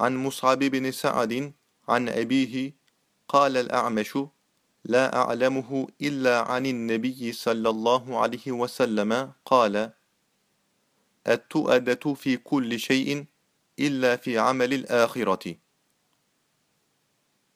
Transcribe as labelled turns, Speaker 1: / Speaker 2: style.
Speaker 1: عن مصعب بن سعد عن أبيه قال الأعمش لا أعلمه إلا عن النبي صلى الله عليه وسلم قال التؤدة في كل شيء إلا في عمل الآخرة.